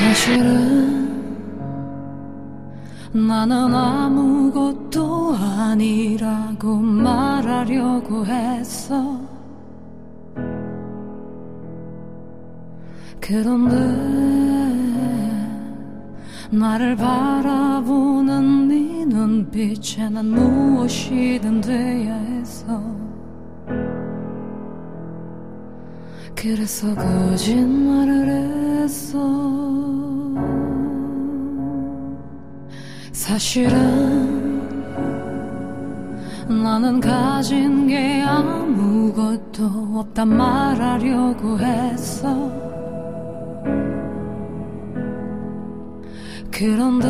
사실은 나는 아무것도 아니라고 말하려고 했어. 그런데 나를 바라보는 네 눈빛에 난 무엇이든 돼야 했어. 그래서 거짓말을 했어. 사실은 나는 가진 게 아무것도 없다 말하려고 했어. 그런데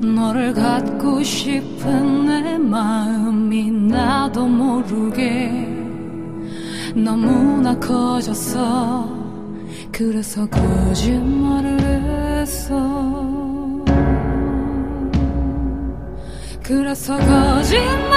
너를 갖고 싶은 내 마음이 나도 모르게 너무나 커졌어. 그래서 거짓말을 했어. 그래서 거짓말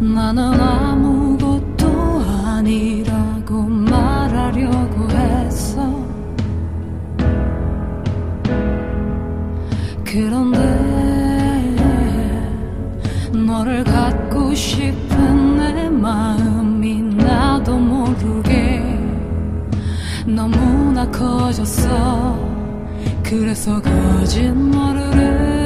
나는 아무것도 아니라고 말하려고 했어. 그런데 너를 갖고 싶은 내 마음이 나도 모르게 너무나 커졌어. 그래서 거짓말을 했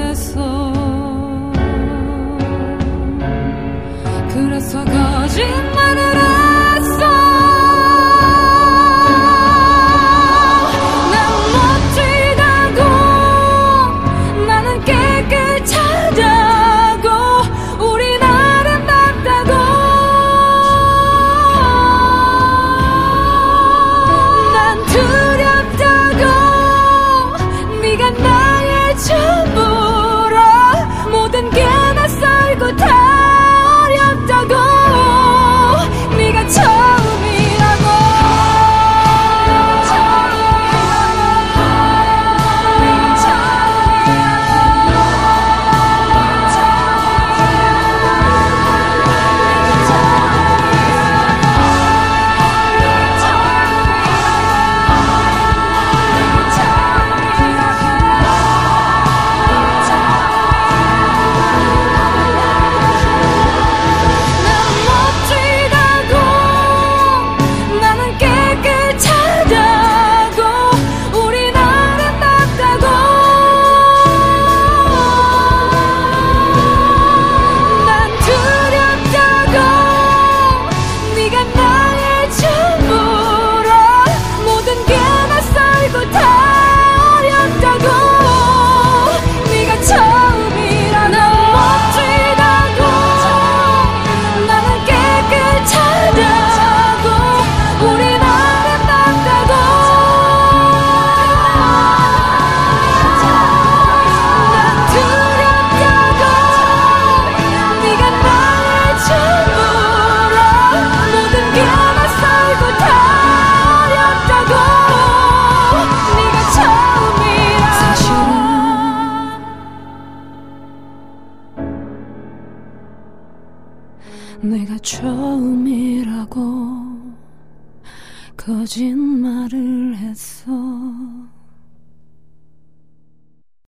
내가 처음이라고 거짓말을 했어.